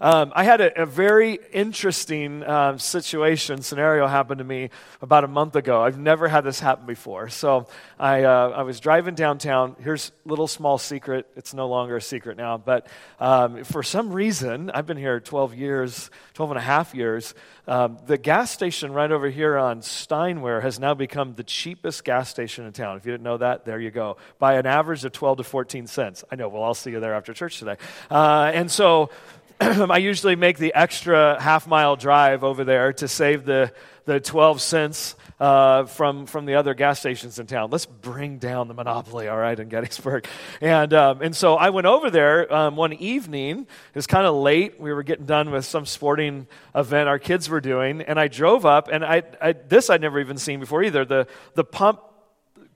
Um, I had a, a very interesting um, situation, scenario happen to me about a month ago. I've never had this happen before. So I, uh, I was driving downtown. Here's a little small secret. It's no longer a secret now. But um, for some reason, I've been here 12 years, 12 and a half years. Um, the gas station right over here on Steinwehr has now become the cheapest gas station in town. If you didn't know that, there you go. By an average of 12 to 14 cents. I know, well, I'll see you there after church today. Uh, and so I usually make the extra half mile drive over there to save the, the 12 cents uh, from, from the other gas stations in town. Let's bring down the monopoly, all right, in Gettysburg. And, um, and so I went over there um, one evening. It was kind of late. We were getting done with some sporting event our kids were doing. And I drove up, and I, I, this I'd never even seen before either. The, the pump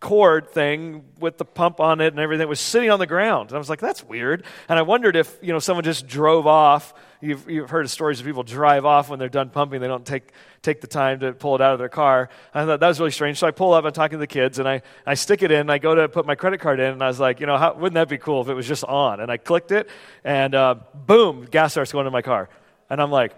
cord thing with the pump on it and everything was sitting on the ground. And I was like, that's weird. And I wondered if, you know, someone just drove off. You've, you've heard of stories of people drive off when they're done pumping. They don't take, take the time to pull it out of their car. I thought that was really strange. So I pull up, I'm talking to the kids, and I, I stick it in. I go to put my credit card in, and I was like, you know, how, wouldn't that be cool if it was just on? And I clicked it, and uh, boom, gas starts going in my car. And I'm like,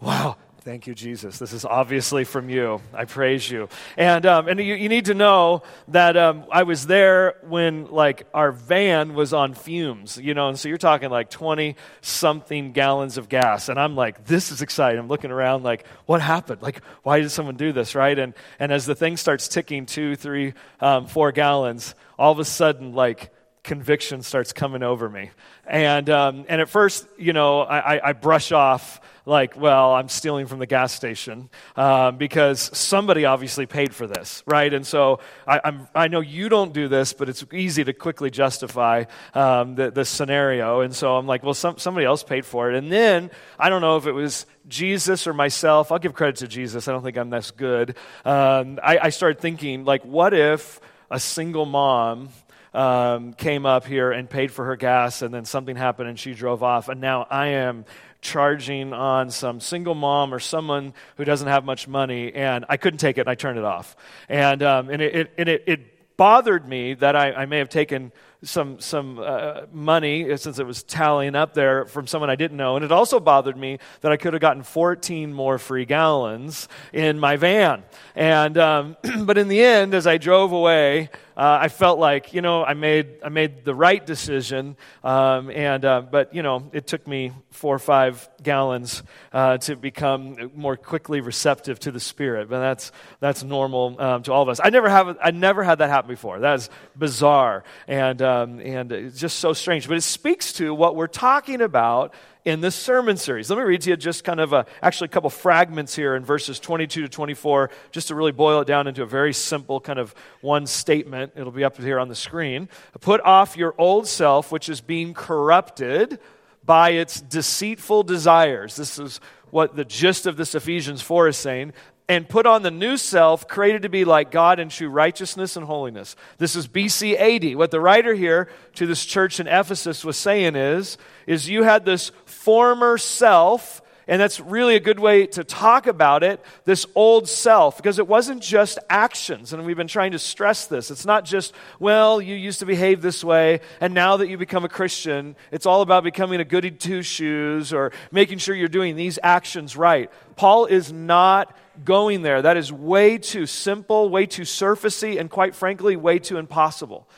wow, Thank you, Jesus. This is obviously from you. I praise you. And, um, and you, you, need to know that um, I was there when, like, our van was on fumes, you know, and so you're talking like 20 something gallons of gas. And I'm like, this is exciting. I'm looking around, like, what happened? Like, why did someone do this, right? And, and as the thing starts ticking two, three, um, four gallons, all of a sudden, like, conviction starts coming over me. And, um, and at first, you know, I, I, I brush off like, well, I'm stealing from the gas station um, because somebody obviously paid for this, right? And so I, I'm, i know you don't do this, but it's easy to quickly justify um, the, the scenario. And so I'm like, well, some, somebody else paid for it. And then I don't know if it was Jesus or myself. I'll give credit to Jesus. I don't think I'm this good. Um, I, I started thinking, like, what if a single mom um, came up here and paid for her gas, and then something happened and she drove off, and now I am charging on some single mom or someone who doesn't have much money, and I couldn't take it, and I turned it off. And, um, and, it, it, and it, it bothered me that I, I may have taken some, some uh, money, since it was tallying up there, from someone I didn't know. And it also bothered me that I could have gotten 14 more free gallons in my van. And, um, but in the end, as I drove away, uh, I felt like, you know, I made, I made the right decision. Um, and, uh, but, you know, it took me four or five gallons uh, to become more quickly receptive to the Spirit. But that's, that's normal um, to all of us. I never, have, I never had that happen before. That is bizarre. And, um, and it's just so strange. But it speaks to what we're talking about in this sermon series. Let me read to you just kind of a, actually a couple fragments here in verses 22 to 24, just to really boil it down into a very simple kind of one statement. It'll be up here on the screen. Put off your old self, which is being corrupted by its deceitful desires. This is what the gist of this Ephesians 4 is saying and put on the new self, created to be like God in true righteousness and holiness. This is BC AD. What the writer here to this church in Ephesus was saying is, is you had this former self, and that's really a good way to talk about it, this old self, because it wasn't just actions, and we've been trying to stress this. It's not just, well, you used to behave this way, and now that you become a Christian, it's all about becoming a goody two shoes or making sure you're doing these actions right. Paul is not going there. That is way too simple, way too surfacey, and quite frankly, way too impossible.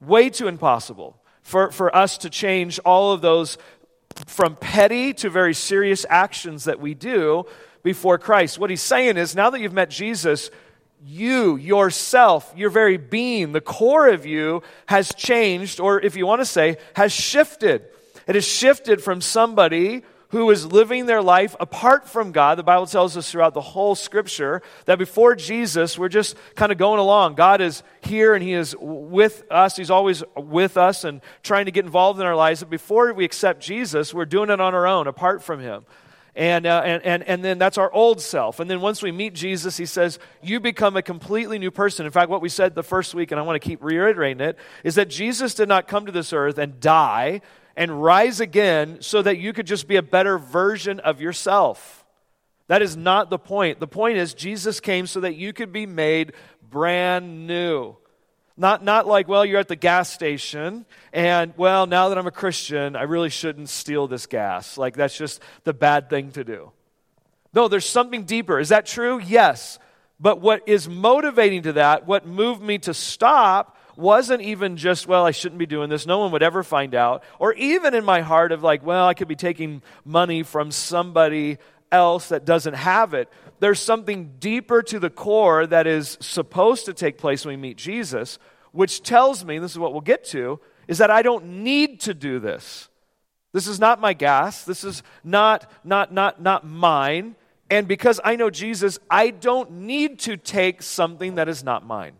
Way too impossible for, for us to change all of those from petty to very serious actions that we do before Christ. What he's saying is now that you've met Jesus, you, yourself, your very being, the core of you has changed, or if you want to say, has shifted. It has shifted from somebody who is living their life apart from God. The Bible tells us throughout the whole scripture that before Jesus, we're just kind of going along. God is here and He is with us. He's always with us and trying to get involved in our lives. But before we accept Jesus, we're doing it on our own, apart from Him. And, uh, and, and, and then that's our old self. And then once we meet Jesus, he says, You become a completely new person. In fact, what we said the first week, and I want to keep reiterating it, is that Jesus did not come to this earth and die and rise again so that you could just be a better version of yourself. That is not the point. The point is, Jesus came so that you could be made brand new. Not, not like, well, you're at the gas station, and, well, now that I'm a Christian, I really shouldn't steal this gas. Like, that's just the bad thing to do. No, there's something deeper. Is that true? Yes. But what is motivating to that, what moved me to stop, wasn't even just, well, I shouldn't be doing this. No one would ever find out. Or even in my heart of like, well, I could be taking money from somebody else that doesn't have it. There's something deeper to the core that is supposed to take place when we meet Jesus, which tells me, this is what we'll get to, is that I don't need to do this. This is not my gas. This is not, not, not, not mine. And because I know Jesus, I don't need to take something that is not mine.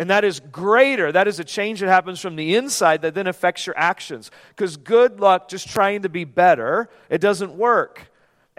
And that is greater. That is a change that happens from the inside that then affects your actions. Because good luck just trying to be better, it doesn't work.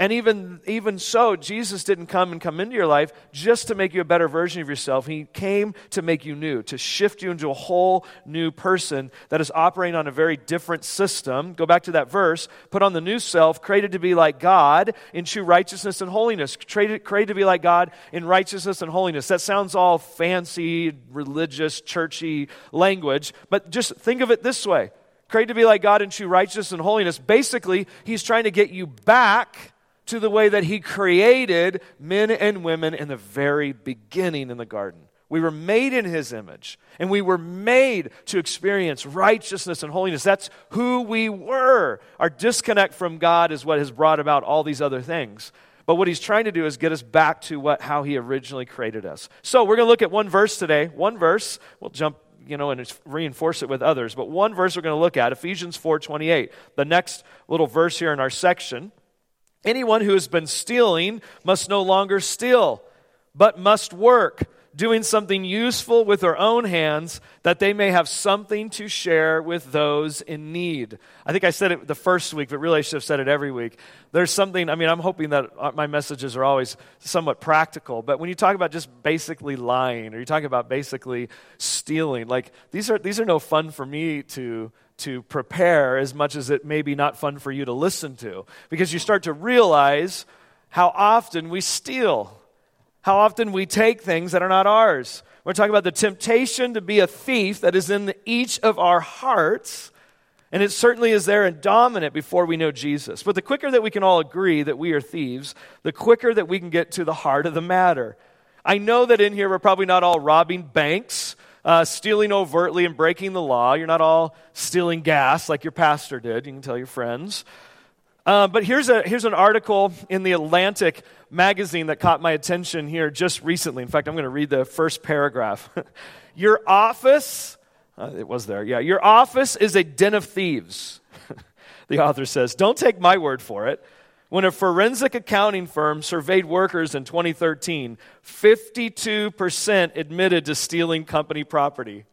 And even, even so, Jesus didn't come and come into your life just to make you a better version of yourself. He came to make you new, to shift you into a whole new person that is operating on a very different system. Go back to that verse. Put on the new self, created to be like God in true righteousness and holiness. Created, created to be like God in righteousness and holiness. That sounds all fancy, religious, churchy language, but just think of it this way created to be like God in true righteousness and holiness. Basically, He's trying to get you back to the way that He created men and women in the very beginning in the garden. We were made in His image, and we were made to experience righteousness and holiness. That's who we were. Our disconnect from God is what has brought about all these other things. But what he's trying to do is get us back to what, how he originally created us. So we're going to look at one verse today. One verse. We'll jump you know, and reinforce it with others. But one verse we're going to look at, Ephesians 4:28, the next little verse here in our section. Anyone who has been stealing must no longer steal, but must work, doing something useful with their own hands, that they may have something to share with those in need. I think I said it the first week, but really I should have said it every week. There's something, I mean, I'm hoping that uh, my messages are always somewhat practical, but when you talk about just basically lying, or you talk about basically stealing, like these are, these are no fun for me to to prepare as much as it may be not fun for you to listen to because you start to realize how often we steal, how often we take things that are not ours. We're talking about the temptation to be a thief that is in each of our hearts. And it certainly is there and dominant before we know Jesus. But the quicker that we can all agree that we are thieves, the quicker that we can get to the heart of the matter. I know that in here we're probably not all robbing banks uh, stealing overtly and breaking the law. You're not all stealing gas like your pastor did. You can tell your friends. Uh, but here's, a, here's an article in the Atlantic magazine that caught my attention here just recently. In fact, I'm going to read the first paragraph. your office, uh, it was there, yeah, your office is a den of thieves. the author says, Don't take my word for it. When a forensic accounting firm surveyed workers in 2013, 52% admitted to stealing company property.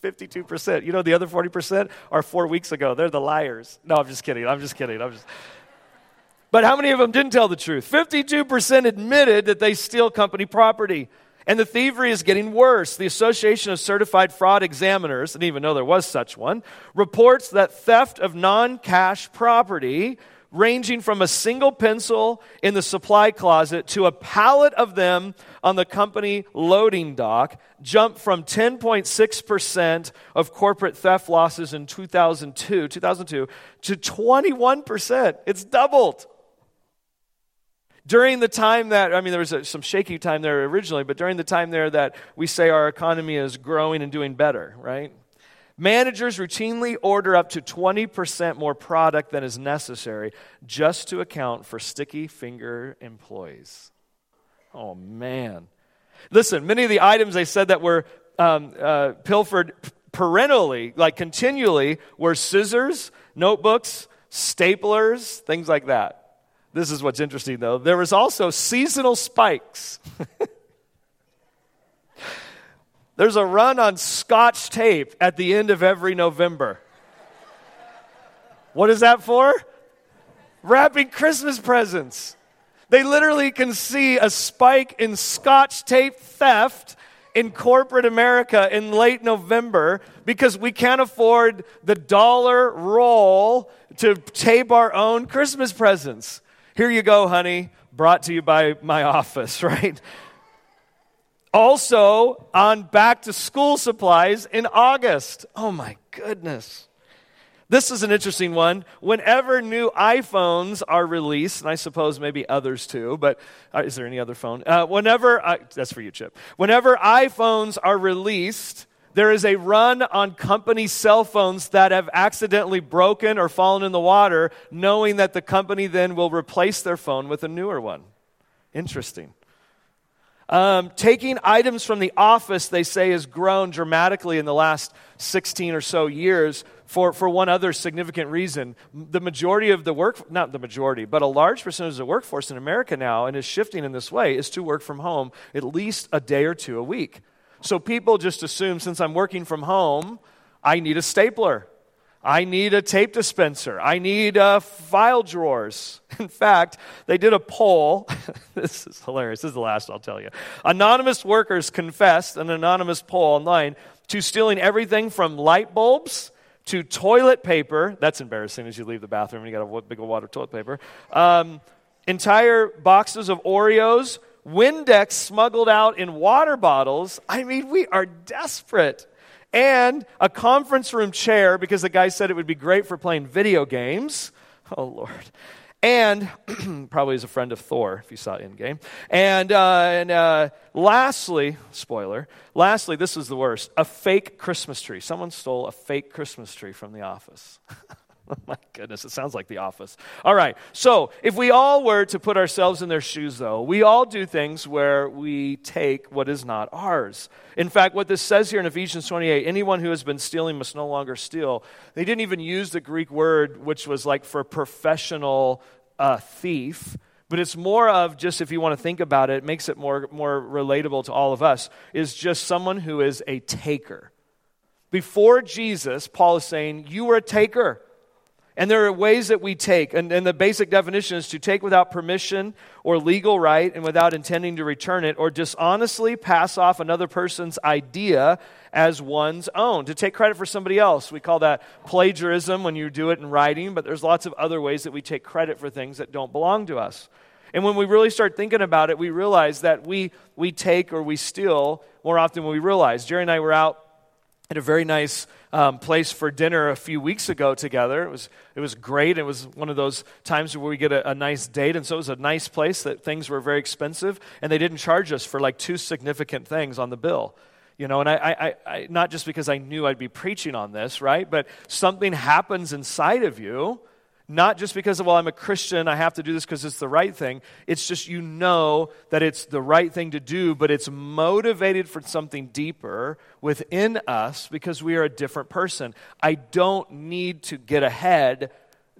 52%. You know, the other 40% are four weeks ago. They're the liars. No, I'm just kidding. I'm just kidding. I'm just. But how many of them didn't tell the truth? 52% admitted that they steal company property. And the thievery is getting worse. The Association of Certified Fraud Examiners, didn't even know there was such one, reports that theft of non cash property ranging from a single pencil in the supply closet to a pallet of them on the company loading dock jumped from 10.6% of corporate theft losses in 2002, 2002 to 21%. It's doubled. During the time that, I mean, there was a, some shaky time there originally, but during the time there that we say our economy is growing and doing better, right? Managers routinely order up to 20% more product than is necessary just to account for sticky finger employees. Oh, man. Listen, many of the items they said that were um, uh, pilfered perennially, like continually, were scissors, notebooks, staplers, things like that. This is what's interesting, though. There was also seasonal spikes. There's a run on scotch tape at the end of every November. What is that for? Wrapping Christmas presents. They literally can see a spike in scotch tape theft in corporate America in late November because we can't afford the dollar roll to tape our own Christmas presents. Here you go, honey, brought to you by my office, right? Also, on back to school supplies in August. Oh my goodness. This is an interesting one. Whenever new iPhones are released, and I suppose maybe others too, but uh, is there any other phone? Uh, whenever, uh, that's for you, Chip. Whenever iPhones are released, there is a run on company cell phones that have accidentally broken or fallen in the water, knowing that the company then will replace their phone with a newer one. Interesting. Um, taking items from the office, they say, has grown dramatically in the last 16 or so years for, for one other significant reason. The majority of the work, not the majority, but a large percentage of the workforce in America now, and is shifting in this way, is to work from home at least a day or two a week. So people just assume since I'm working from home, I need a stapler. I need a tape dispenser. I need uh, file drawers. In fact, they did a poll. this is hilarious. This is the last I'll tell you. Anonymous workers confessed an anonymous poll online to stealing everything from light bulbs to toilet paper. That's embarrassing as you leave the bathroom and you got a big wad of toilet paper. Um, entire boxes of Oreos, Windex smuggled out in water bottles. I mean, we are desperate and a conference room chair because the guy said it would be great for playing video games. Oh, Lord. And probably is a friend of Thor, if you saw Endgame. And, uh, and uh, lastly, spoiler, lastly, this is the worst a fake Christmas tree. Someone stole a fake Christmas tree from the office. Oh my goodness, it sounds like The Office. All right, so if we all were to put ourselves in their shoes, though, we all do things where we take what is not ours. In fact, what this says here in Ephesians 28 anyone who has been stealing must no longer steal. They didn't even use the Greek word, which was like for professional uh, thief but it's more of just if you want to think about it, it makes it more, more relatable to all of us, is just someone who is a taker. Before Jesus, Paul is saying, You were a taker. And there are ways that we take, and, and, the basic definition is to take without permission or legal right and without intending to return it, or dishonestly pass off another person's idea as one's own, to take credit for somebody else. We call that plagiarism when you do it in writing, but there's lots of other ways that we take credit for things that don't belong to us. And when we really start thinking about it, we realize that we, we take or we steal more often than we realize. Jerry and I were out at a very nice um, place for dinner a few weeks ago together. It was, it was great. It was one of those times where we get a, a, nice date. And so it was a nice place that things were very expensive. And they didn't charge us for like two significant things on the bill. You know, and I, I, I not just because I knew I'd be preaching on this, right? But something happens inside of you not just because of, well, I'm a Christian, I have to do this because it's the right thing. It's just you know that it's the right thing to do, but it's motivated for something deeper within us because we are a different person. I don't need to get ahead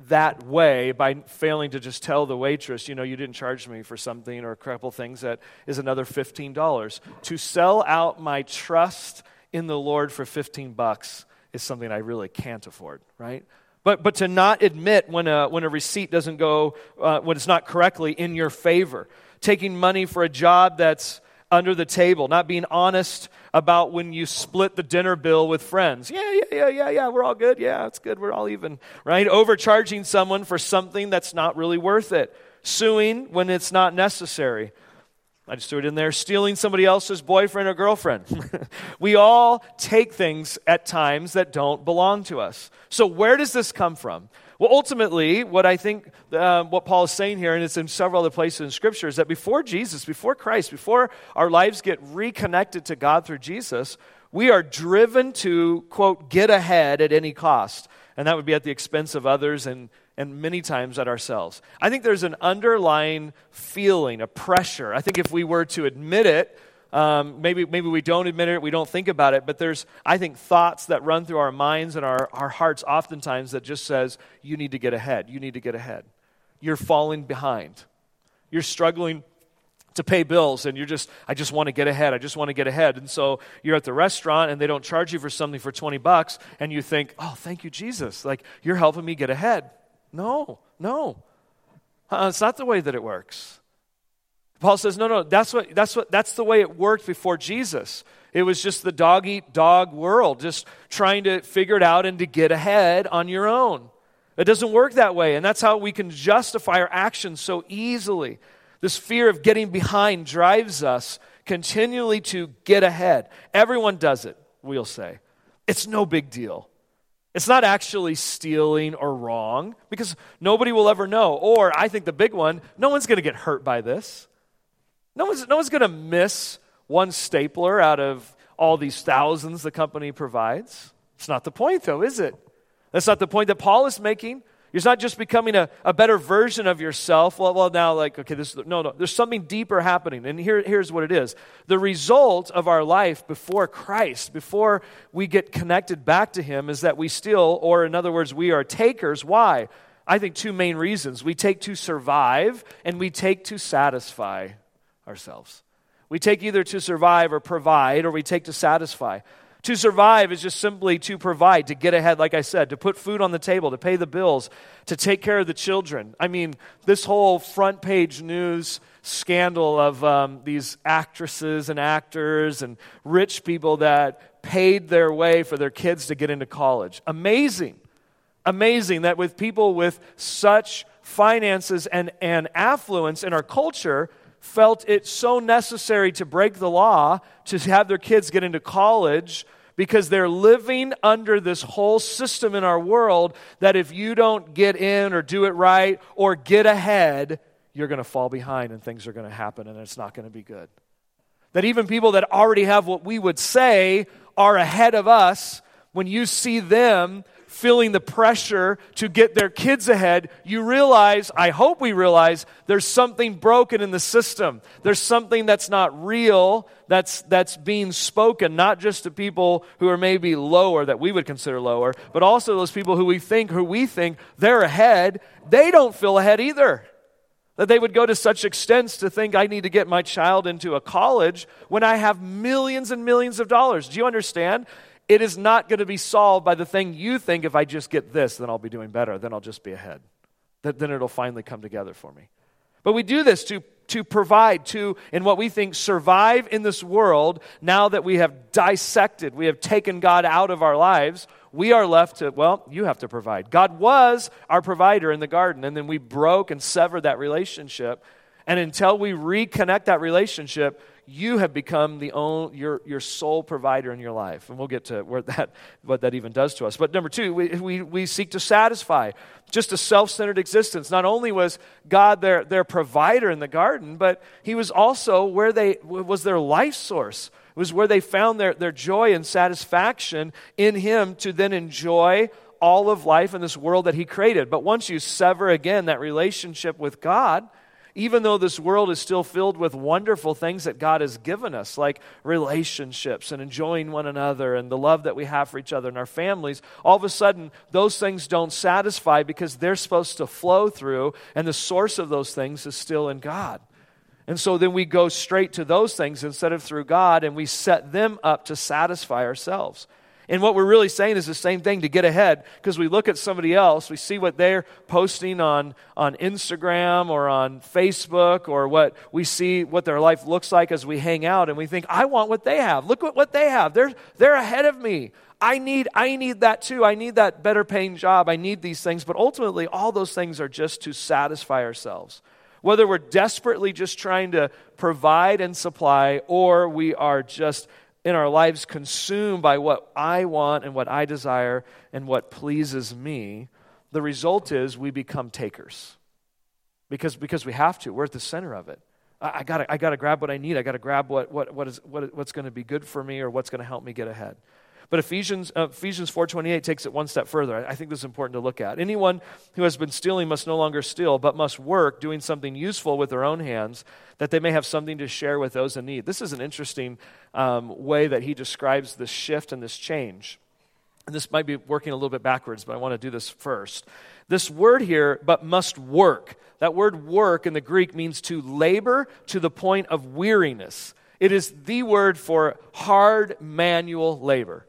that way by failing to just tell the waitress, you know, you didn't charge me for something or a couple things that is another $15. To sell out my trust in the Lord for 15 bucks is something I really can't afford, right? But, but to not admit when a, when a receipt doesn't go, uh, when it's not correctly in your favor. Taking money for a job that's under the table, not being honest about when you split the dinner bill with friends. Yeah, yeah, yeah, yeah, yeah, we're all good. Yeah, it's good. We're all even, right? Overcharging someone for something that's not really worth it. Suing when it's not necessary. I just threw it in there. Stealing somebody else's boyfriend or girlfriend. we all take things at times that don't belong to us. So, where does this come from? Well, ultimately, what I think, uh, what Paul is saying here, and it's in several other places in Scripture, is that before Jesus, before Christ, before our lives get reconnected to God through Jesus, we are driven to, quote, get ahead at any cost. And that would be at the expense of others and and many times at ourselves. I think there's an underlying feeling, a pressure. I think if we were to admit it, um, maybe, maybe we don't admit it, we don't think about it, but there's, I think, thoughts that run through our minds and our, our hearts oftentimes that just says, you need to get ahead. You need to get ahead. You're falling behind. You're struggling to pay bills and you're just i just want to get ahead i just want to get ahead and so you're at the restaurant and they don't charge you for something for 20 bucks and you think oh thank you jesus like you're helping me get ahead no, no. Uh, it's not the way that it works. Paul says, no, no, that's, what, that's, what, that's the way it worked before Jesus. It was just the dog eat dog world, just trying to figure it out and to get ahead on your own. It doesn't work that way, and that's how we can justify our actions so easily. This fear of getting behind drives us continually to get ahead. Everyone does it, we'll say. It's no big deal. It's not actually stealing or wrong because nobody will ever know. Or I think the big one, no one's going to get hurt by this. No one's, no one's going to miss one stapler out of all these thousands the company provides. It's not the point, though, is it? That's not the point that Paul is making. It's not just becoming a, a better version of yourself. Well, well, now, like, okay, this is, no, no. There's something deeper happening. And here, here's what it is the result of our life before Christ, before we get connected back to Him, is that we still, or in other words, we are takers. Why? I think two main reasons. We take to survive, and we take to satisfy ourselves. We take either to survive or provide, or we take to satisfy. To survive is just simply to provide, to get ahead, like I said, to put food on the table, to pay the bills, to take care of the children. I mean, this whole front page news scandal of um, these actresses and actors and rich people that paid their way for their kids to get into college. Amazing. Amazing that with people with such finances and, and affluence in our culture, felt it so necessary to break the law to have their kids get into college because they're living under this whole system in our world that if you don't get in or do it right or get ahead, you're going to fall behind and things are going to happen and it's not going to be good. That even people that already have what we would say are ahead of us, when you see them feeling the pressure to get their kids ahead, you realize, I hope we realize, there's something broken in the system. There's something that's not real that's, that's being spoken, not just to people who are maybe lower, that we would consider lower, but also those people who we think, who we think they're ahead, they don't feel ahead either. That they would go to such extents to think I need to get my child into a college when I have millions and millions of dollars. Do you understand? It is not going to be solved by the thing you think if I just get this, then I'll be doing better, then I'll just be ahead. Then it'll finally come together for me. But we do this to, to provide, to, in what we think, survive in this world now that we have dissected, we have taken God out of our lives. We are left to, well, you have to provide. God was our provider in the garden, and then we broke and severed that relationship. And until we reconnect that relationship, you have become the own, your, your sole provider in your life. And we'll get to where that, what that even does to us. But number two, we, we, we seek to satisfy just a self centered existence. Not only was God their, their provider in the garden, but He was also where they was their life source. It was where they found their, their joy and satisfaction in Him to then enjoy all of life in this world that He created. But once you sever again that relationship with God, even though this world is still filled with wonderful things that God has given us, like relationships and enjoying one another and the love that we have for each other and our families, all of a sudden those things don't satisfy because they're supposed to flow through, and the source of those things is still in God. And so then we go straight to those things instead of through God, and we set them up to satisfy ourselves. And what we're really saying is the same thing to get ahead because we look at somebody else, we see what they're posting on, on Instagram or on Facebook or what we see what their life looks like as we hang out and we think, I want what they have. Look at what they have. They're, they're ahead of me. I need, I need that too. I need that better paying job. I need these things. But ultimately, all those things are just to satisfy ourselves. Whether we're desperately just trying to provide and supply, or we are just in our lives consumed by what I want and what I desire and what pleases me, the result is we become takers. Because, because we have to. We're at the center of it. I, I gotta, I gotta grab what I need. I gotta grab what, what, what is, what, what's going to be good for me or what's going to help me get ahead. But Ephesians, uh, Ephesians 4.28 takes it one step further. I, I think this is important to look at. Anyone who has been stealing must no longer steal, but must work, doing something useful with their own hands, that they may have something to share with those in need. This is an interesting um, way that he describes this shift and this change. And this might be working a little bit backwards, but I want to do this first. This word here, but must work. That word work in the Greek means to labor to the point of weariness. It is the word for hard manual labor.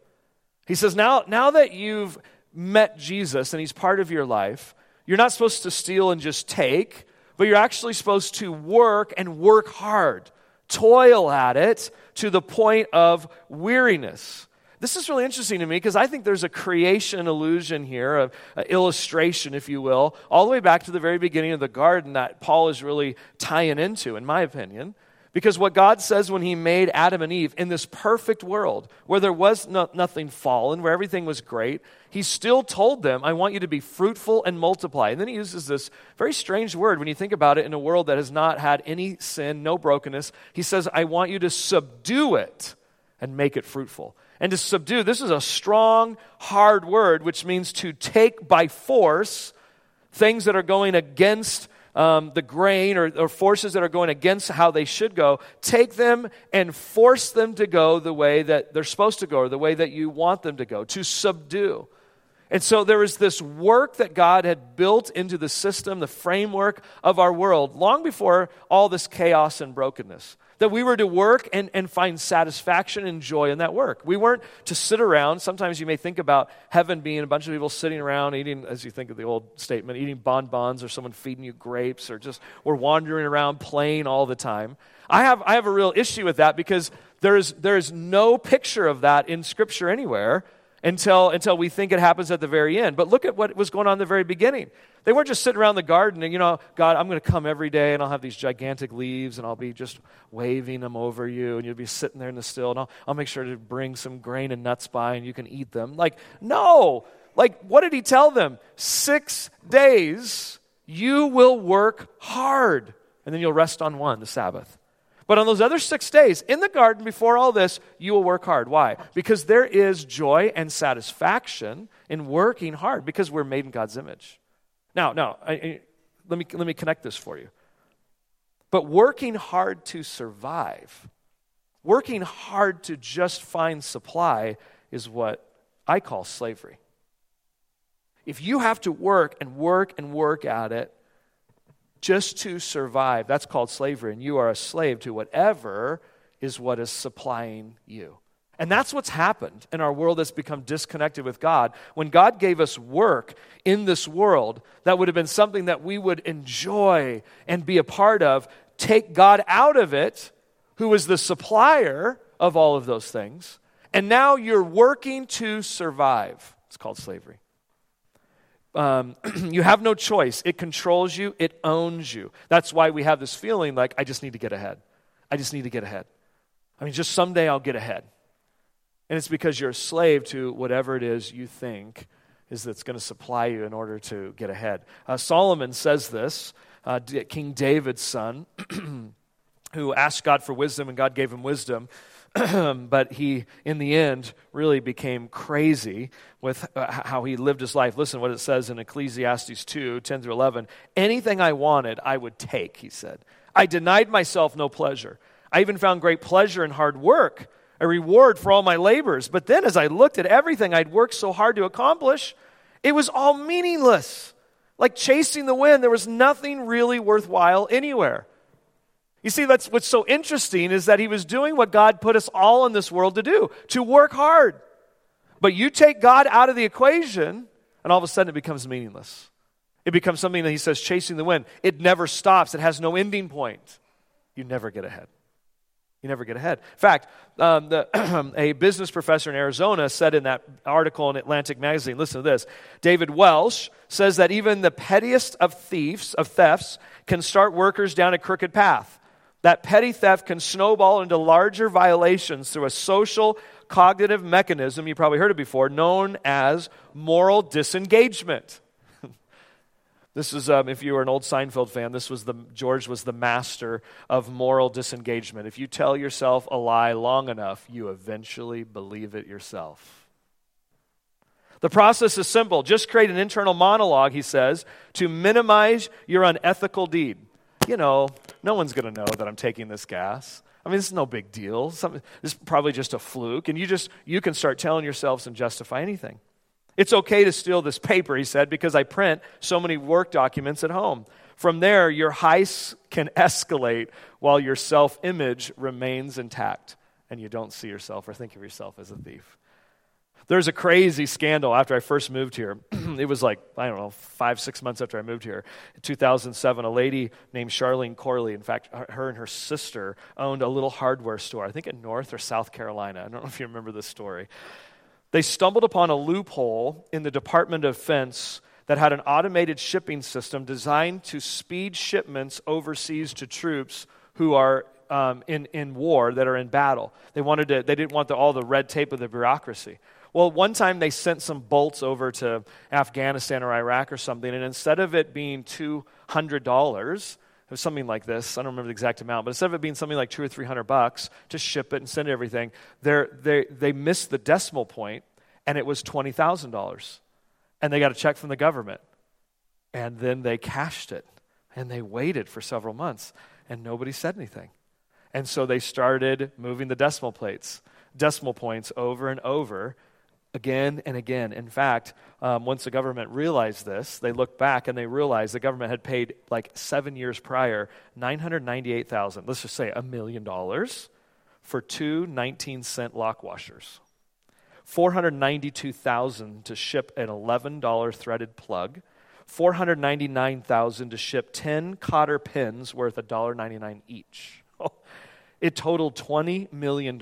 He says, now, now that you've met Jesus and he's part of your life, you're not supposed to steal and just take, but you're actually supposed to work and work hard, toil at it to the point of weariness. This is really interesting to me because I think there's a creation illusion here, an illustration, if you will, all the way back to the very beginning of the garden that Paul is really tying into, in my opinion. Because what God says when He made Adam and Eve in this perfect world, where there was no, nothing fallen, where everything was great, He still told them, I want you to be fruitful and multiply. And then He uses this very strange word when you think about it in a world that has not had any sin, no brokenness. He says, I want you to subdue it and make it fruitful. And to subdue, this is a strong, hard word, which means to take by force things that are going against um, the grain or, or forces that are going against how they should go, take them and force them to go the way that they're supposed to go or the way that you want them to go, to subdue. And so there is this work that God had built into the system, the framework of our world, long before all this chaos and brokenness that we were to work and, and find satisfaction and joy in that work. We weren't to sit around. Sometimes you may think about heaven being a bunch of people sitting around eating, as you think of the old statement, eating bonbons or someone feeding you grapes or just we're wandering around playing all the time. I have, I have a real issue with that because there is, there is no picture of that in Scripture anywhere until, until we think it happens at the very end. But look at what was going on in the very beginning. They weren't just sitting around the garden and, you know, God, I'm going to come every day and I'll have these gigantic leaves and I'll be just waving them over you and you'll be sitting there in the still and I'll, I'll make sure to bring some grain and nuts by and you can eat them. Like, no. Like, what did he tell them? Six days you will work hard and then you'll rest on one, the Sabbath. But on those other six days in the garden before all this, you will work hard. Why? Because there is joy and satisfaction in working hard because we're made in God's image. Now, now, I, I, let, me, let me connect this for you. But working hard to survive, working hard to just find supply, is what I call slavery. If you have to work and work and work at it, just to survive. That's called slavery, and you are a slave to whatever is what is supplying you. And that's what's happened in our world that's become disconnected with God. When God gave us work in this world, that would have been something that we would enjoy and be a part of. Take God out of it, who is the supplier of all of those things, and now you're working to survive. It's called slavery um, you have no choice. It controls you, it owns you. That's why we have this feeling like, I just need to get ahead. I just need to get ahead. I mean, just someday I'll get ahead. And it's because you're a slave to whatever it is you think is that's going to supply you in order to get ahead. Uh, Solomon says this, uh, King David's son, who asked God for wisdom, and God gave him wisdom. but he, in the end, really became crazy with uh, how he lived his life. Listen what it says in Ecclesiastes 2 10 through 11. Anything I wanted, I would take, he said. I denied myself no pleasure. I even found great pleasure in hard work, a reward for all my labors. But then, as I looked at everything I'd worked so hard to accomplish, it was all meaningless. Like chasing the wind, there was nothing really worthwhile anywhere. You see, that's what's so interesting is that he was doing what God put us all in this world to do, to work hard. But you take God out of the equation, and all of a sudden it becomes meaningless. It becomes something that he says chasing the wind. It never stops, it has no ending point. You never get ahead. You never get ahead. In fact, um, the, a business professor in Arizona said in that article in Atlantic Magazine, listen to this. David Welsh says that even the pettiest of thieves, of thefts, can start workers down a crooked path that petty theft can snowball into larger violations through a social cognitive mechanism, you probably heard it before, known as moral disengagement. this is, um, if you were an old Seinfeld fan, this was the, George was the master of moral disengagement. If you tell yourself a lie long enough, you eventually believe it yourself. The process is simple. Just create an internal monologue, he says, to minimize your unethical deed you know, no one's going to know that I'm taking this gas. I mean, this is no big deal. Some, this is probably just a fluke. And you just, you can start telling yourselves and justify anything. It's okay to steal this paper, he said, because I print so many work documents at home. From there, your heists can escalate while your self image remains intact and you don't see yourself or think of yourself as a thief. There's a crazy scandal after I first moved here. it was like, I don't know, five, six months after I moved here. In 2007, a lady named Charlene Corley, in fact, her and her sister owned a little hardware store, I think in North or South Carolina. I don't know if you remember this story. They stumbled upon a loophole in the Department of Defense that had an automated shipping system designed to speed shipments overseas to troops who are um, in, in war, that are in battle. They, wanted to, they didn't want the, all the red tape of the bureaucracy. Well, one time they sent some bolts over to Afghanistan or Iraq or something, and instead of it being $200, it was something like this. I don't remember the exact amount, but instead of it being something like two or three hundred bucks to ship it and send everything, they they missed the decimal point, and it was twenty thousand dollars, and they got a check from the government, and then they cashed it, and they waited for several months, and nobody said anything, and so they started moving the decimal plates, decimal points over and over again and again. In fact, um, once the government realized this, they looked back and they realized the government had paid like seven years prior 998,000, let's just say a million dollars for two 19 cent lock washers. 492,000 to ship an $11 threaded plug. 499,000 to ship 10 cotter pins worth $1.99 each. it totaled $20 million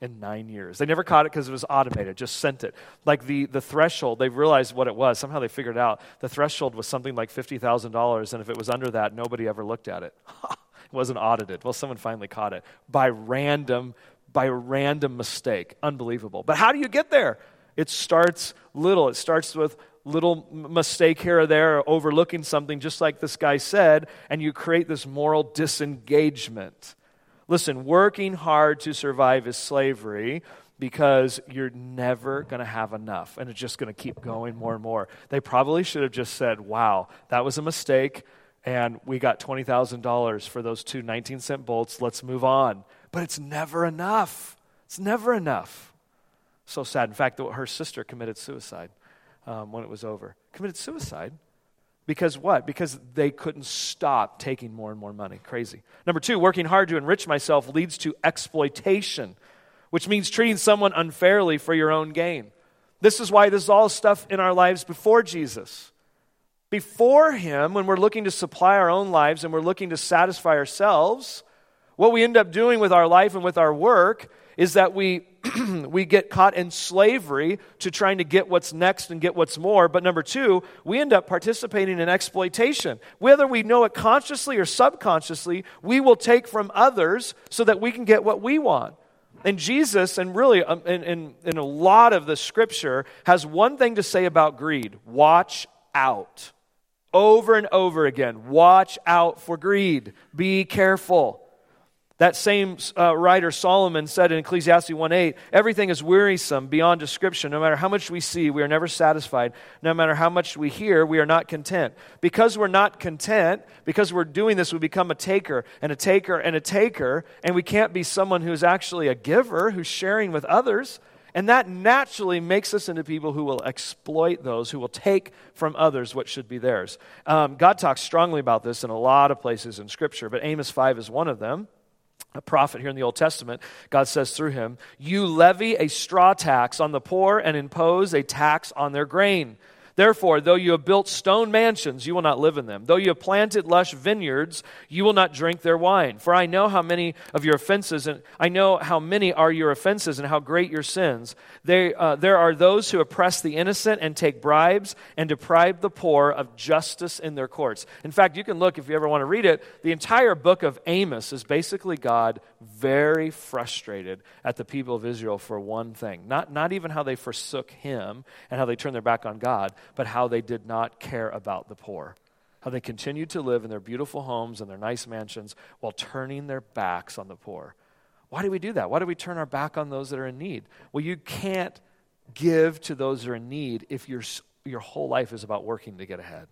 in nine years. They never caught it because it was automated, just sent it. Like the, the threshold, they realized what it was. Somehow they figured out the threshold was something like $50,000, and if it was under that, nobody ever looked at it. it wasn't audited. Well, someone finally caught it by random, by random mistake. Unbelievable. But how do you get there? It starts little. It starts with little mistake here or there, or overlooking something, just like this guy said, and you create this moral disengagement. Listen, working hard to survive is slavery because you're never going to have enough and it's just going to keep going more and more. They probably should have just said, wow, that was a mistake and we got $20,000 for those two 19 cent bolts. Let's move on. But it's never enough. It's never enough. So sad. In fact, her sister committed suicide um, when it was over. Committed suicide because what? Because they couldn't stop taking more and more money. Crazy. Number two, working hard to enrich myself leads to exploitation, which means treating someone unfairly for your own gain. This is why this is all stuff in our lives before Jesus. Before Him, when we're looking to supply our own lives and we're looking to satisfy ourselves, what we end up doing with our life and with our work is that we, we get caught in slavery to trying to get what's next and get what's more. But number two, we end up participating in exploitation. Whether we know it consciously or subconsciously, we will take from others so that we can get what we want. And Jesus, and really um, in, in, in a lot of the scripture, has one thing to say about greed watch out. Over and over again, watch out for greed. Be careful. That same uh, writer, Solomon, said in Ecclesiastes 1:8, everything is wearisome beyond description. No matter how much we see, we are never satisfied. No matter how much we hear, we are not content. Because we're not content, because we're doing this, we become a taker and a taker and a taker, and we can't be someone who's actually a giver, who's sharing with others. And that naturally makes us into people who will exploit those, who will take from others what should be theirs. Um, God talks strongly about this in a lot of places in Scripture, but Amos 5 is one of them a prophet here in the Old Testament, God says through him, You levy a straw tax on the poor and impose a tax on their grain. Therefore, though you have built stone mansions, you will not live in them. Though you have planted lush vineyards, you will not drink their wine. For I know how many of your offenses, and I know how many are your offenses and how great your sins. They, uh, there are those who oppress the innocent and take bribes and deprive the poor of justice in their courts. In fact, you can look if you ever want to read it. The entire book of Amos is basically God very frustrated at the people of Israel for one thing. Not, not even how they forsook him and how they turned their back on God, but how they did not care about the poor. How they continued to live in their beautiful homes and their nice mansions while turning their backs on the poor. Why do we do that? Why do we turn our back on those that are in need? Well, you can't give to those that are in need if your, your whole life is about working to get ahead.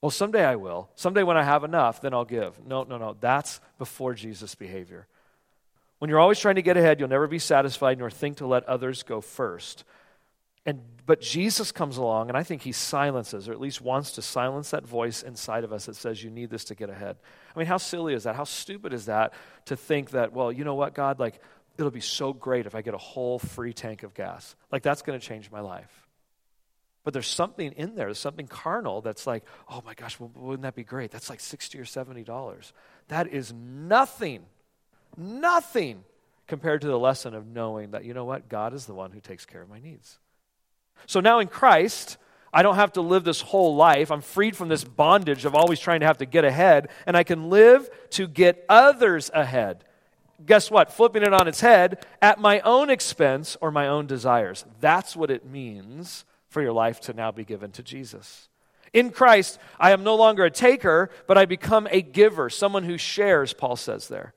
Well, someday I will. Someday when I have enough, then I'll give. No, no, no. That's before Jesus' behavior. When you're always trying to get ahead, you'll never be satisfied nor think to let others go first. And, but Jesus comes along, and I think he silences, or at least wants to silence that voice inside of us that says, You need this to get ahead. I mean, how silly is that? How stupid is that to think that, well, you know what, God, like, it'll be so great if I get a whole free tank of gas. Like, that's going to change my life. But there's something in there, there's something carnal that's like, oh my gosh, well, wouldn't that be great? That's like 60 or $70. That is nothing, nothing compared to the lesson of knowing that, you know what, God is the one who takes care of my needs. So now in Christ, I don't have to live this whole life. I'm freed from this bondage of always trying to have to get ahead, and I can live to get others ahead. Guess what? Flipping it on its head at my own expense or my own desires. That's what it means for your life to now be given to Jesus. In Christ, I am no longer a taker, but I become a giver, someone who shares, Paul says there.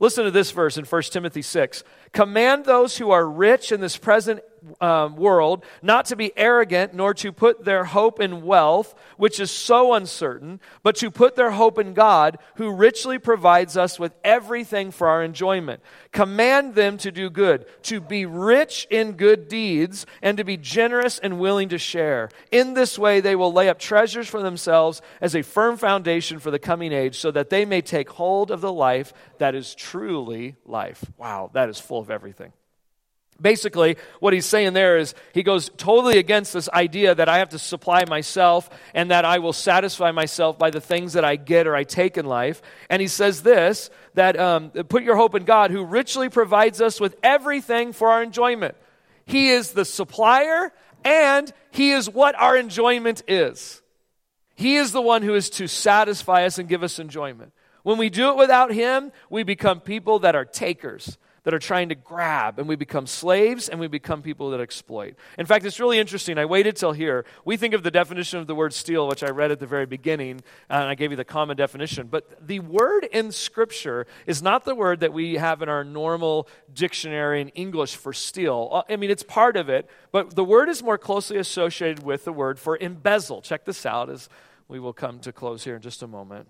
Listen to this verse in 1 Timothy 6. Command those who are rich in this present um, world not to be arrogant, nor to put their hope in wealth, which is so uncertain, but to put their hope in God, who richly provides us with everything for our enjoyment. Command them to do good, to be rich in good deeds, and to be generous and willing to share. In this way, they will lay up treasures for themselves as a firm foundation for the coming age, so that they may take hold of the life that is truly life. Wow, that is full of everything. Basically, what he's saying there is he goes totally against this idea that I have to supply myself and that I will satisfy myself by the things that I get or I take in life. And he says this that um, put your hope in God who richly provides us with everything for our enjoyment. He is the supplier and he is what our enjoyment is. He is the one who is to satisfy us and give us enjoyment. When we do it without him, we become people that are takers that are trying to grab, and we become slaves and we become people that exploit. In fact, it's really interesting. I waited till here. We think of the definition of the word steal, which I read at the very beginning, and I gave you the common definition. But the word in Scripture is not the word that we have in our normal dictionary in English for steal. Uh, I mean, it's part of it, but the word is more closely associated with the word for embezzle. Check this out as we will come to close here in just a moment.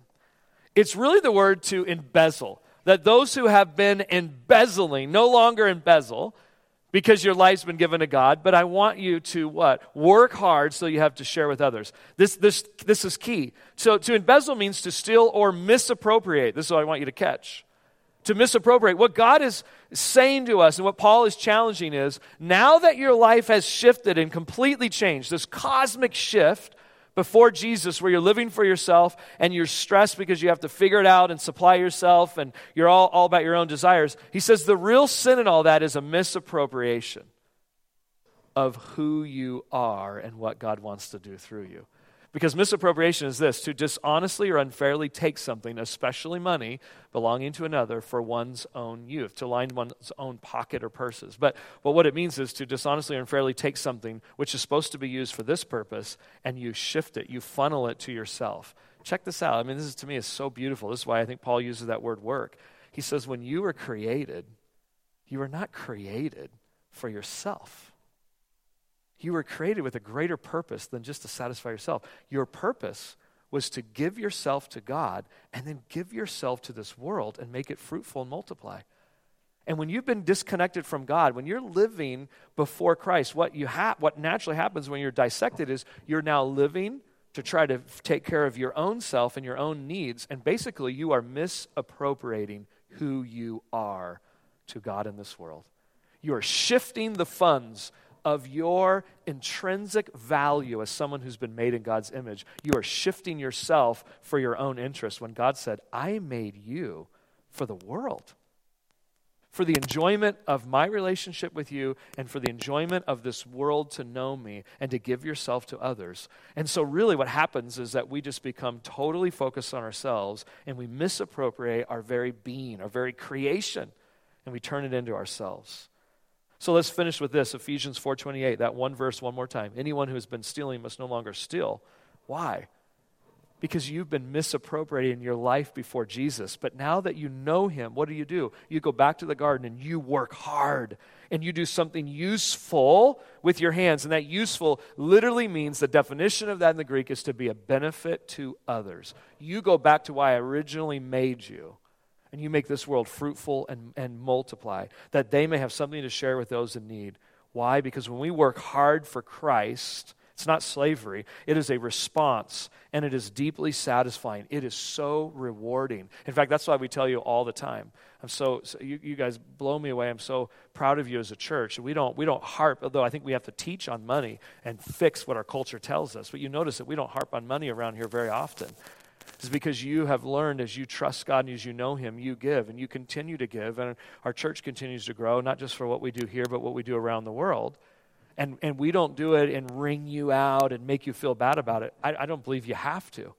It's really the word to embezzle that those who have been embezzling no longer embezzle because your life's been given to God, but I want you to what? Work hard so you have to share with others. This, this, this is key. So to embezzle means to steal or misappropriate. This is what I want you to catch. To misappropriate. What God is saying to us and what Paul is challenging is now that your life has shifted and completely changed, this cosmic shift, before Jesus where you're living for yourself and you're stressed because you have to figure it out and supply yourself and you're all, all about your own desires. He says the real sin in all that is a misappropriation of who you are and what God wants to do through you. Because misappropriation is this to dishonestly or unfairly take something, especially money, belonging to another for one's own use, to line one's own pocket or purses. But, but what it means is to dishonestly or unfairly take something which is supposed to be used for this purpose and you shift it, you funnel it to yourself. Check this out. I mean, this is to me is so beautiful. This is why I think Paul uses that word work. He says, when you were created, you were not created for yourself. You were created with a greater purpose than just to satisfy yourself. Your purpose was to give yourself to God and then give yourself to this world and make it fruitful and multiply. And when you've been disconnected from God, when you're living before Christ, what, you ha- what naturally happens when you're dissected is you're now living to try to take care of your own self and your own needs. And basically, you are misappropriating who you are to God in this world. You are shifting the funds of your intrinsic value as someone who's been made in God's image. You are shifting yourself for your own interest when God said, I made you for the world, for the enjoyment of my relationship with you, and for the enjoyment of this world to know me and to give yourself to others. And so, really, what happens is that we just become totally focused on ourselves and we misappropriate our very being, our very creation, and we turn it into ourselves. So let's finish with this Ephesians 4:28, that one verse one more time. Anyone who has been stealing must no longer steal. Why? Because you've been misappropriating your life before Jesus. But now that you know him, what do you do? You go back to the garden and you work hard and you do something useful with your hands. And that useful literally means the definition of that in the Greek is to be a benefit to others. You go back to why I originally made you and you make this world fruitful and, and multiply, that they may have something to share with those in need. Why? Because when we work hard for Christ, it's not slavery, it is a response, and it is deeply satisfying. It is so rewarding. In fact, that's why we tell you all the time. I'm so, so you, you guys blow me away. I'm so proud of you as a church. We don't, we don't harp, although I think we have to teach on money and fix what our culture tells us. But you notice that we don't harp on money around here very often is because you have learned as you trust God and as you know Him, you give and you continue to give. And our church continues to grow, not just for what we do here, but what we do around the world. and, and we don't do it and wring you out and make you feel bad about it, I, I don't believe you have to.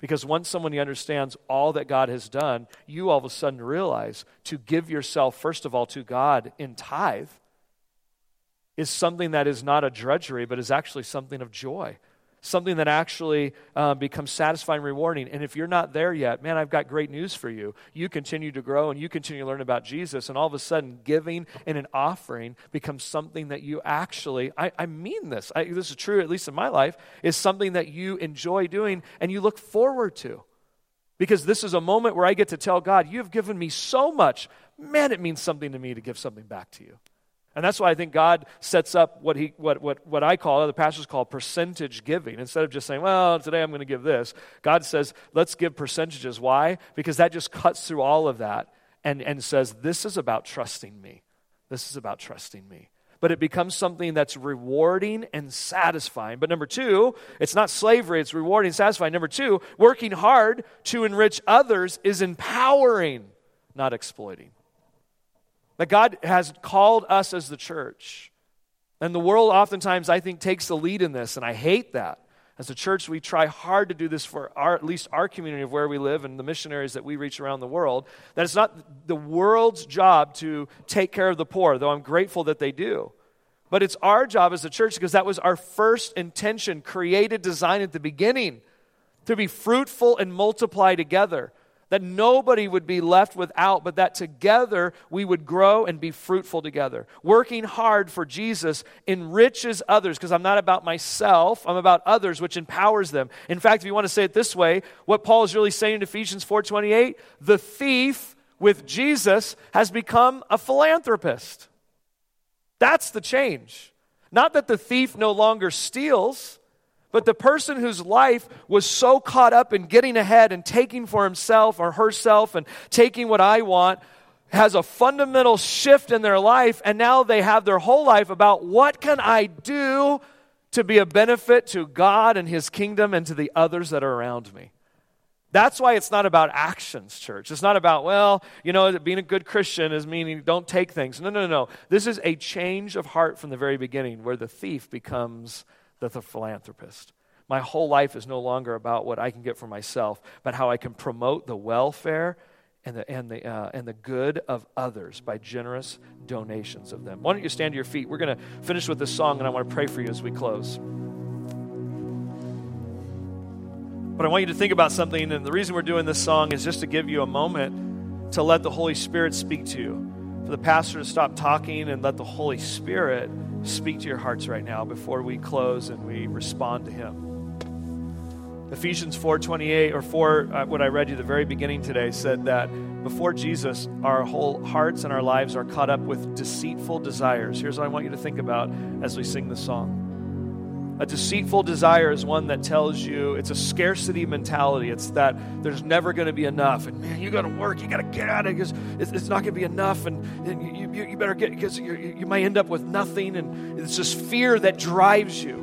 Because once someone understands all that God has done, you all of a sudden realize to give yourself, first of all, to God in tithe is something that is not a drudgery, but is actually something of joy something that actually uh, becomes satisfying, rewarding. And if you're not there yet, man, I've got great news for you. You continue to grow and you continue to learn about Jesus, and all of a sudden, giving and an offering becomes something that you actually, I, I mean this, I, this is true, at least in my life, is something that you enjoy doing and you look forward to. Because this is a moment where I get to tell God, You have given me so much. Man, it means something to me to give something back to you. And that's why I think God sets up what, he, what, what, what I call, other pastors call percentage giving. Instead of just saying, well, today I'm going to give this, God says, let's give percentages. Why? Because that just cuts through all of that and, and says, this is about trusting me. This is about trusting me. But it becomes something that's rewarding and satisfying. But number two, it's not slavery, it's rewarding and satisfying. Number two, working hard to enrich others is empowering, not exploiting. That God has called us as the church. And the world oftentimes, I think, takes the lead in this, and I hate that. As a church, we try hard to do this for our, at least our community of where we live and the missionaries that we reach around the world. That it's not the world's job to take care of the poor, though I'm grateful that they do. But it's our job as a church because that was our first intention, created, design at the beginning, to be fruitful and multiply together that nobody would be left without, but that together we would grow and be fruitful together. Working hard for Jesus enriches others because I'm not about myself, I'm about others, which empowers them. In fact, if you want to say it this way, what Paul is really saying in Ephesians 4:28, the thief with Jesus has become a philanthropist. That's the change. Not that the thief no longer steals, but the person whose life was so caught up in getting ahead and taking for himself or herself and taking what I want has a fundamental shift in their life, and now they have their whole life about what can I do to be a benefit to God and His kingdom and to the others that are around me. That's why it's not about actions, church. It's not about, well, you know, being a good Christian is meaning don't take things. No, no, no. This is a change of heart from the very beginning where the thief becomes the, the philanthropist. My whole life is no longer about what I can get for myself, but how I can promote the welfare and the, and the, uh, and the good of others by generous donations of them. Why don't you stand to your feet? We're going to finish with this song, and I want to pray for you as we close. But I want you to think about something, and the reason we're doing this song is just to give you a moment to let the Holy Spirit speak to you. For the pastor to stop talking and let the Holy Spirit speak to your hearts right now before we close and we respond to him. Ephesians 4:28 or 4 uh, what I read you the very beginning today said that before Jesus our whole hearts and our lives are caught up with deceitful desires. Here's what I want you to think about as we sing the song. A deceitful desire is one that tells you it's a scarcity mentality. It's that there's never going to be enough. And man, you got to work. You got to get out of it because it's, it's, not going to be enough. And, and you, you, you, better get because you, you might end up with nothing. And it's just fear that drives you.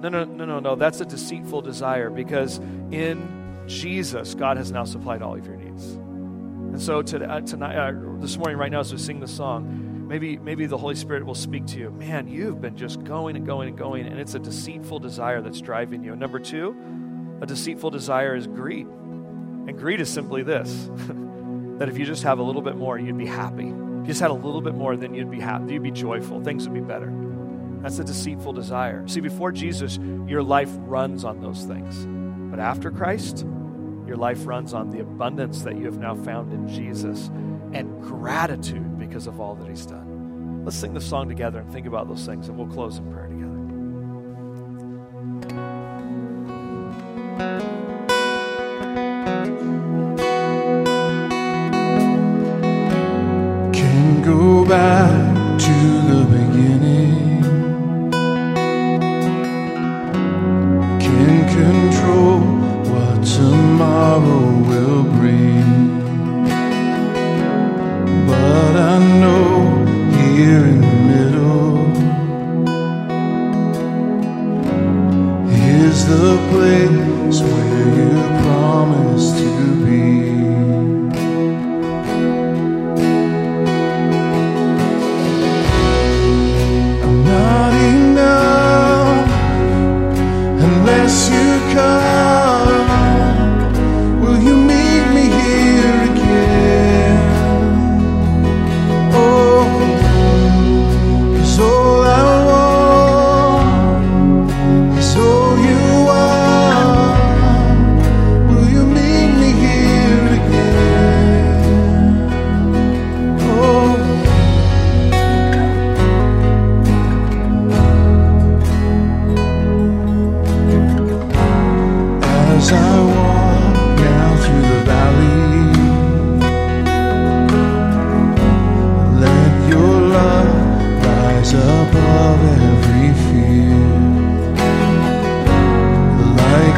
No, no, no, no, no. That's a deceitful desire because in Jesus, God has now supplied all of your needs. And so to, uh, tonight, uh, this morning, right now, as we sing the song, Maybe, maybe the Holy Spirit will speak to you. Man, you've been just going and going and going, and it's a deceitful desire that's driving you. And number two, a deceitful desire is greed. And greed is simply this that if you just have a little bit more, you'd be happy. If you just had a little bit more, then you'd be happy, you'd be joyful, things would be better. That's a deceitful desire. See, before Jesus, your life runs on those things. But after Christ, your life runs on the abundance that you have now found in Jesus and gratitude because of all that He's done. Let's sing the song together and think about those things, and we'll close in prayer together.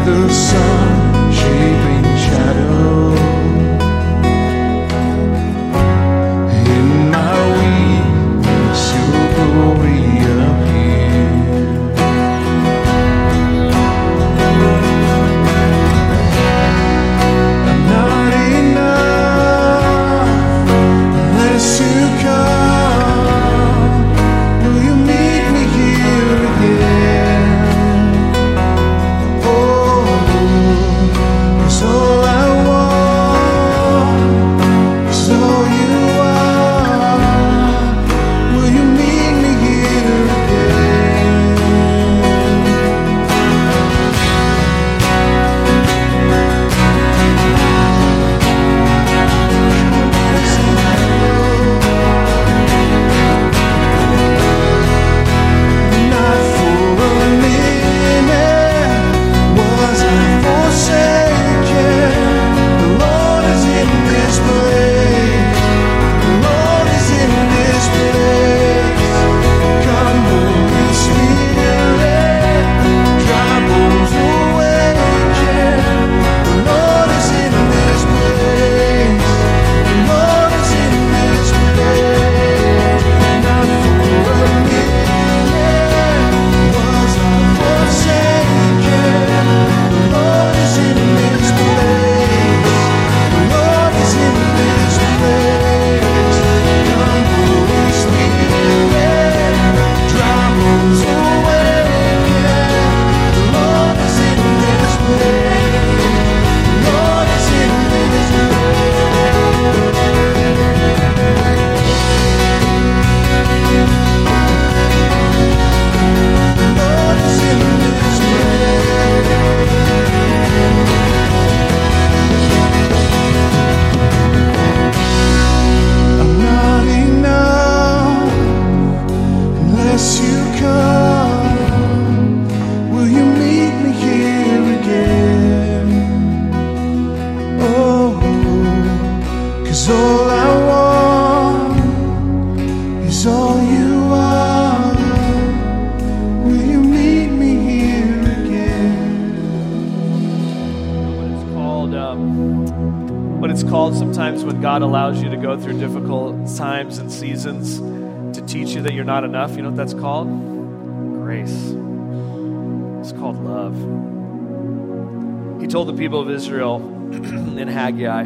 The sun enough. You know what that's called? Grace. It's called love. He told the people of israel in haggai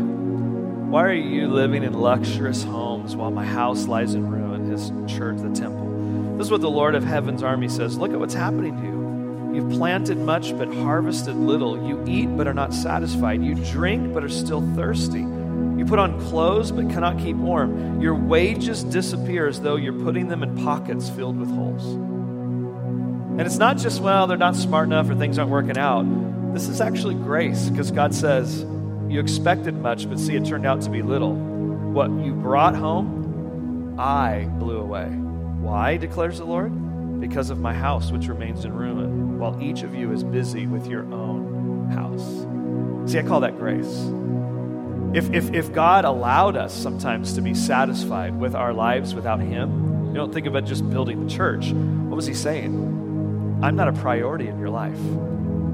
why are you living in luxurious homes while my house lies in ruin? His church the temple. This is what the lord of heaven's army says. Look at what's happening to you. You've planted much but harvested little. You eat but are not satisfied. You drink but are still thirsty. Put on clothes but cannot keep warm. Your wages disappear as though you're putting them in pockets filled with holes. And it's not just, well, they're not smart enough or things aren't working out. This is actually grace because God says, You expected much, but see, it turned out to be little. What you brought home, I blew away. Why, declares the Lord? Because of my house, which remains in ruin, while each of you is busy with your own house. See, I call that grace. If, if, if God allowed us sometimes to be satisfied with our lives without Him, you don't think it just building the church. What was He saying? I'm not a priority in your life.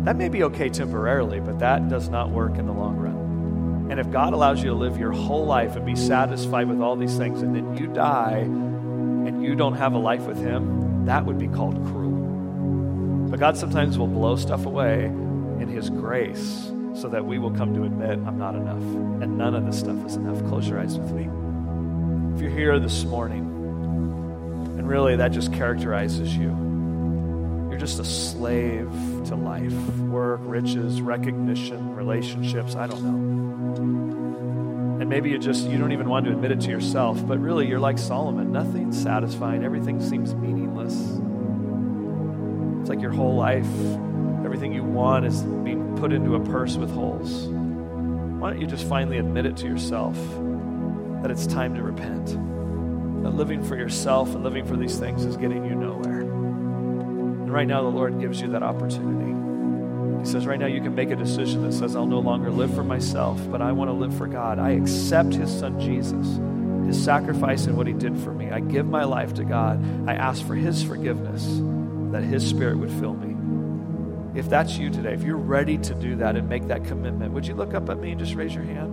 That may be okay temporarily, but that does not work in the long run. And if God allows you to live your whole life and be satisfied with all these things, and then you die and you don't have a life with Him, that would be called cruel. But God sometimes will blow stuff away in His grace so that we will come to admit, I'm not enough. And none of this stuff is enough. Close your eyes with me. If you're here this morning, and really that just characterizes you, you're just a slave to life work, riches, recognition, relationships, I don't know. And maybe you just, you don't even want to admit it to yourself, but really you're like Solomon. Nothing's satisfying, everything seems meaningless. It's like your whole life, everything you want is being put into a purse with holes. Why don't you just finally admit it to yourself that it's time to repent? That living for yourself and living for these things is getting you nowhere. And right now, the Lord gives you that opportunity. He says, right now, you can make a decision that says, I'll no longer live for myself, but I want to live for God. I accept His Son Jesus, His sacrifice and what He did for me. I give my life to God. I ask for His forgiveness, that His Spirit would fill me. If that's you today, if you're ready to do that and make that commitment, would you look up at me and just raise your hand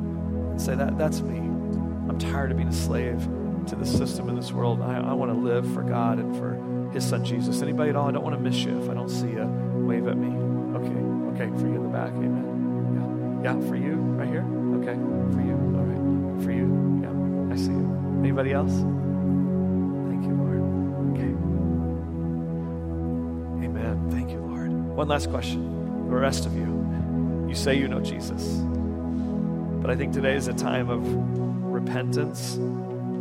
and say, that, That's me. I'm tired of being a slave to the system in this world. I, I want to live for God and for His Son Jesus. Anybody at all? I don't want to miss you if I don't see you. Wave at me. Okay, okay, for you in the back. Amen. Yeah, yeah, for you right here. Okay, for you. All right, for you. Yeah, I see you. Anybody else? One last question. The rest of you, you say you know Jesus, but I think today is a time of repentance,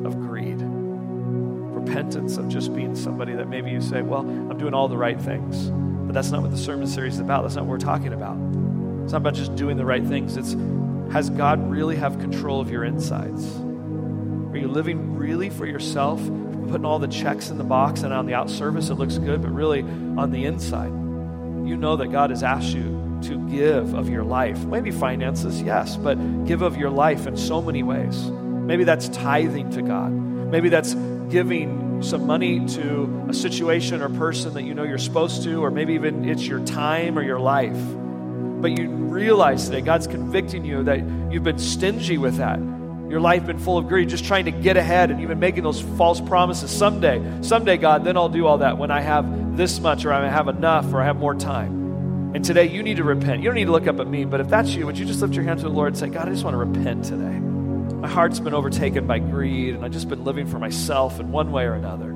of greed, repentance of just being somebody that maybe you say, well, I'm doing all the right things. But that's not what the sermon series is about. That's not what we're talking about. It's not about just doing the right things. It's has God really have control of your insides? Are you living really for yourself, putting all the checks in the box and on the out service it looks good, but really on the inside? You know that God has asked you to give of your life. Maybe finances, yes, but give of your life in so many ways. Maybe that's tithing to God. Maybe that's giving some money to a situation or person that you know you're supposed to, or maybe even it's your time or your life. But you realize today God's convicting you that you've been stingy with that. Your life been full of greed, just trying to get ahead, and been making those false promises. Someday, someday, God, then I'll do all that when I have this much, or I have enough, or I have more time. And today, you need to repent. You don't need to look up at me, but if that's you, would you just lift your hand to the Lord and say, God, I just want to repent today. My heart's been overtaken by greed, and I've just been living for myself in one way or another.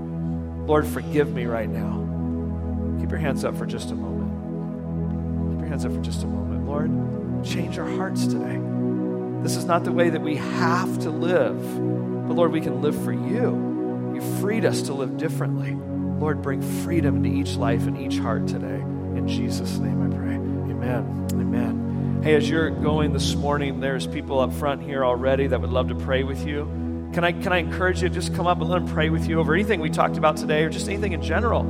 Lord, forgive me right now. Keep your hands up for just a moment. Keep your hands up for just a moment. Lord, change our hearts today. This is not the way that we have to live, but Lord, we can live for you. You freed us to live differently. Lord, bring freedom into each life and each heart today. In Jesus' name I pray. Amen. Amen. Hey, as you're going this morning, there's people up front here already that would love to pray with you. Can I, can I encourage you to just come up and let them pray with you over anything we talked about today or just anything in general?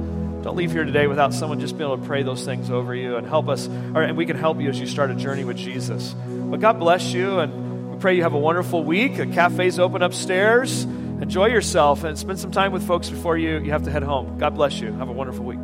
Don't leave here today without someone just being able to pray those things over you and help us, or, and we can help you as you start a journey with Jesus. But God bless you, and we pray you have a wonderful week. The cafe's open upstairs. Enjoy yourself and spend some time with folks before you, you have to head home. God bless you. Have a wonderful week.